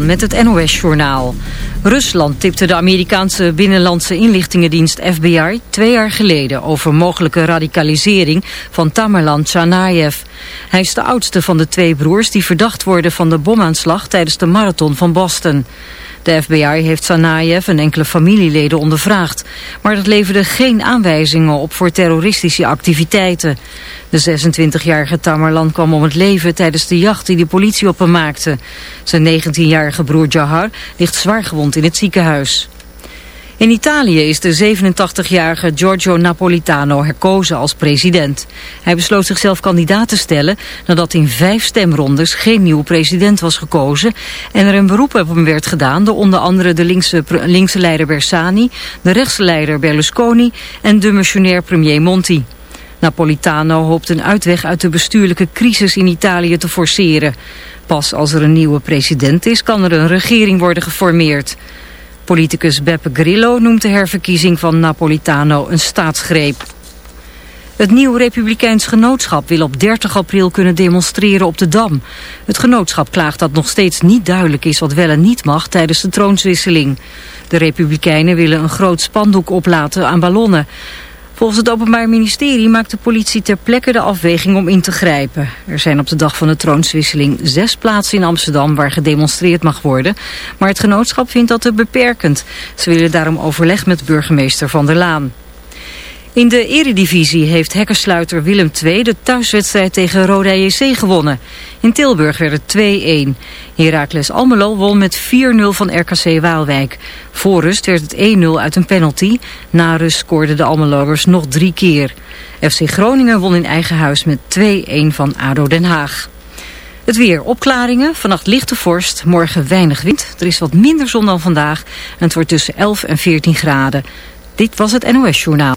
Met het NOS-journaal. Rusland tipte de Amerikaanse Binnenlandse Inlichtingendienst FBI twee jaar geleden over mogelijke radicalisering van Tamerlan Tsarnaev. Hij is de oudste van de twee broers die verdacht worden van de bomaanslag tijdens de marathon van Boston. De FBI heeft Tsarnaev en enkele familieleden ondervraagd, maar dat leverde geen aanwijzingen op voor terroristische activiteiten. De 26-jarige Tamerlan kwam om het leven tijdens de jacht die de politie op hem maakte. Zijn 19-jarige broer Jahar ligt zwaar gewond in het ziekenhuis. In Italië is de 87-jarige Giorgio Napolitano herkozen als president. Hij besloot zichzelf kandidaat te stellen nadat in vijf stemrondes geen nieuwe president was gekozen en er een beroep op hem werd gedaan door onder andere de linkse, linkse leider Bersani, de rechtse leider Berlusconi en de missionair premier Monti. Napolitano hoopt een uitweg uit de bestuurlijke crisis in Italië te forceren. Pas als er een nieuwe president is, kan er een regering worden geformeerd. Politicus Beppe Grillo noemt de herverkiezing van Napolitano een staatsgreep. Het nieuw Republikeins Genootschap wil op 30 april kunnen demonstreren op de Dam. Het genootschap klaagt dat nog steeds niet duidelijk is wat wel en niet mag tijdens de troonswisseling. De Republikeinen willen een groot spandoek oplaten aan ballonnen. Volgens het Openbaar Ministerie maakt de politie ter plekke de afweging om in te grijpen. Er zijn op de dag van de troonswisseling zes plaatsen in Amsterdam waar gedemonstreerd mag worden. Maar het genootschap vindt dat te beperkend. Ze willen daarom overleg met burgemeester Van der Laan. In de eredivisie heeft hekkersluiter Willem II de thuiswedstrijd tegen Roda JC gewonnen. In Tilburg werd het 2-1. Heracles Almelo won met 4-0 van RKC Waalwijk. Voor rust werd het 1-0 uit een penalty. Na rust scoorden de Almeloers nog drie keer. FC Groningen won in eigen huis met 2-1 van ADO Den Haag. Het weer, opklaringen, vannacht lichte vorst, morgen weinig wind. Er is wat minder zon dan vandaag en het wordt tussen 11 en 14 graden. Dit was het NOS Journaal.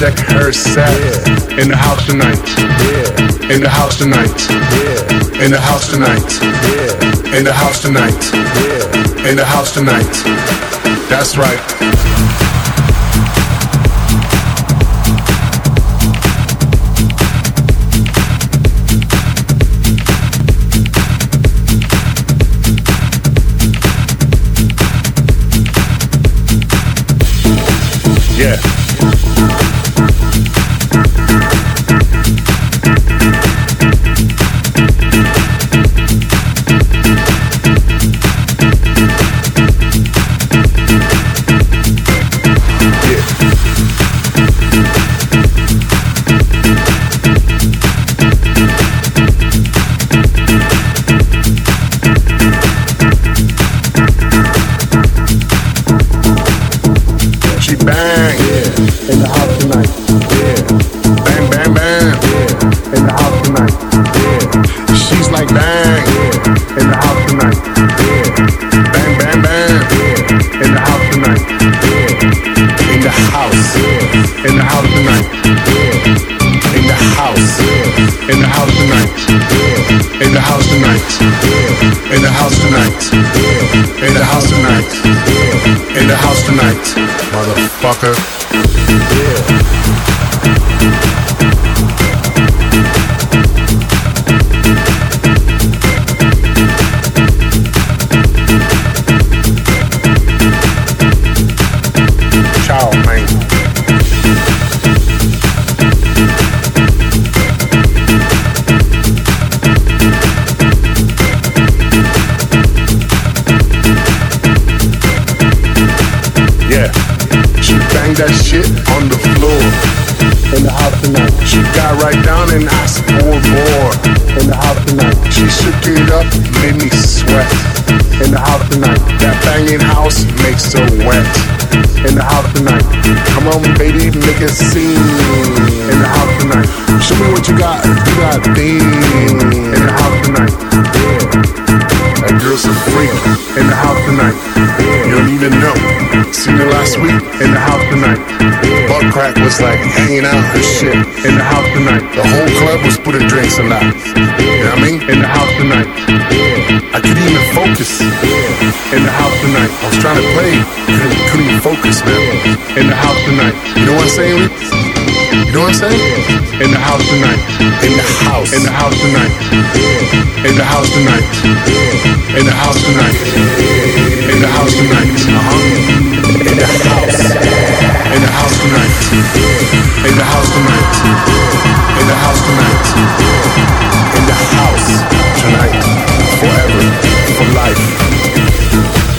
Check her set. Yeah. In the house tonight. Yeah. In the house tonight. Yeah. In the house tonight. Yeah. In the house tonight. Yeah. In the house tonight. That's right. Yeah. In the house. In the house tonight. In the house tonight. In the house tonight. In the house tonight. In the house tonight. Motherfucker. Yeah. That shit on the floor. In the house tonight. She got right down and asked for more. In the house tonight. She shook it up, made me sweat. In the house tonight. That banging house makes her wet. In the house tonight. Come on, baby, make a scene. In the house tonight. Show me what you got. You got things. In the house tonight. Yeah. That girl's a freak. In the house tonight. You don't even know. Seen her last week in the house tonight. Butt crack was like hanging out and shit in the house tonight. The whole club was putting drinks in that. You know what I mean? In the house tonight. I couldn't even focus in the house tonight. I was trying to play, couldn't, couldn't even focus, man. In the house tonight. You know what I'm saying? You know what I'm saying? In the house tonight. In the house. In the house tonight. In the house tonight. In the house tonight. In the house tonight. Uh-huh. In the house. In the house tonight. In the house tonight. In the house tonight. In the house tonight. Forever. For life.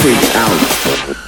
Freak out.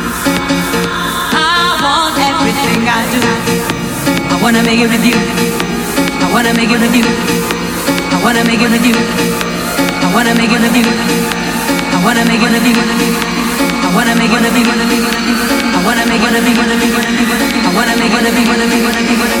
Wanna make it with you. I wanna make it with you. I wanna make it with you. I wanna make it with you. I wanna make it with you. I wanna make it with you. I wanna make it with you. I wanna make it with you. I wanna make it with you.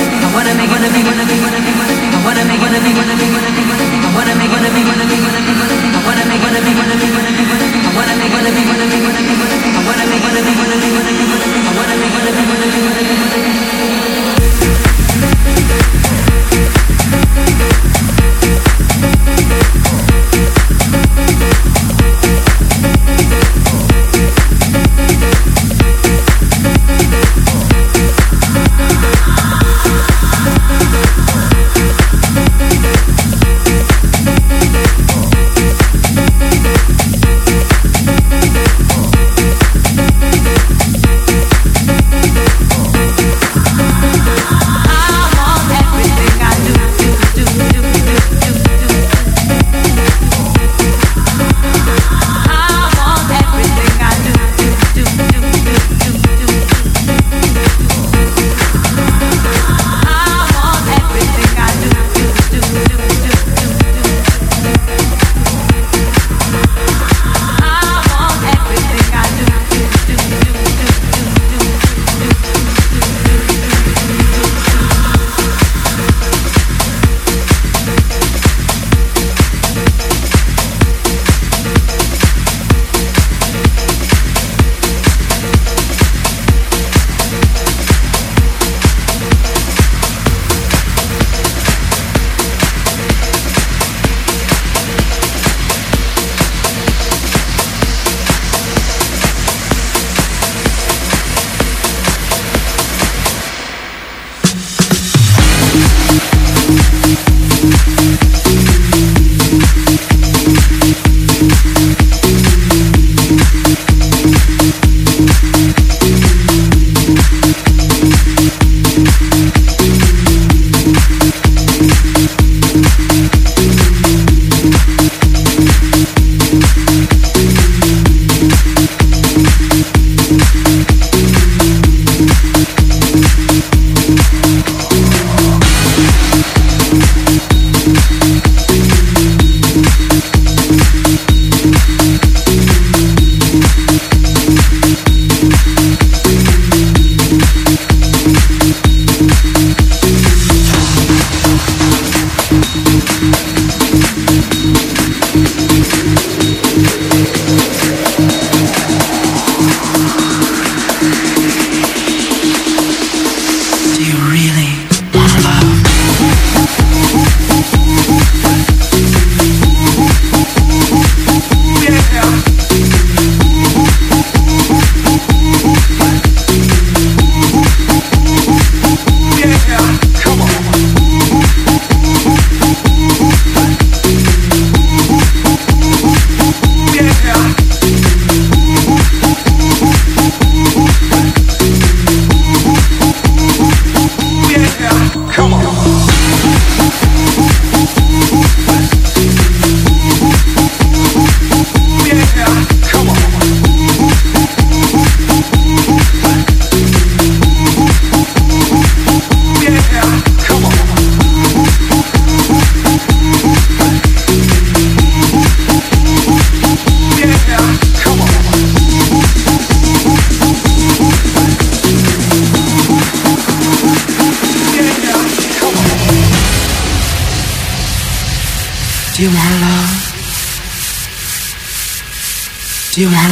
I wanna make you want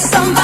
somebody.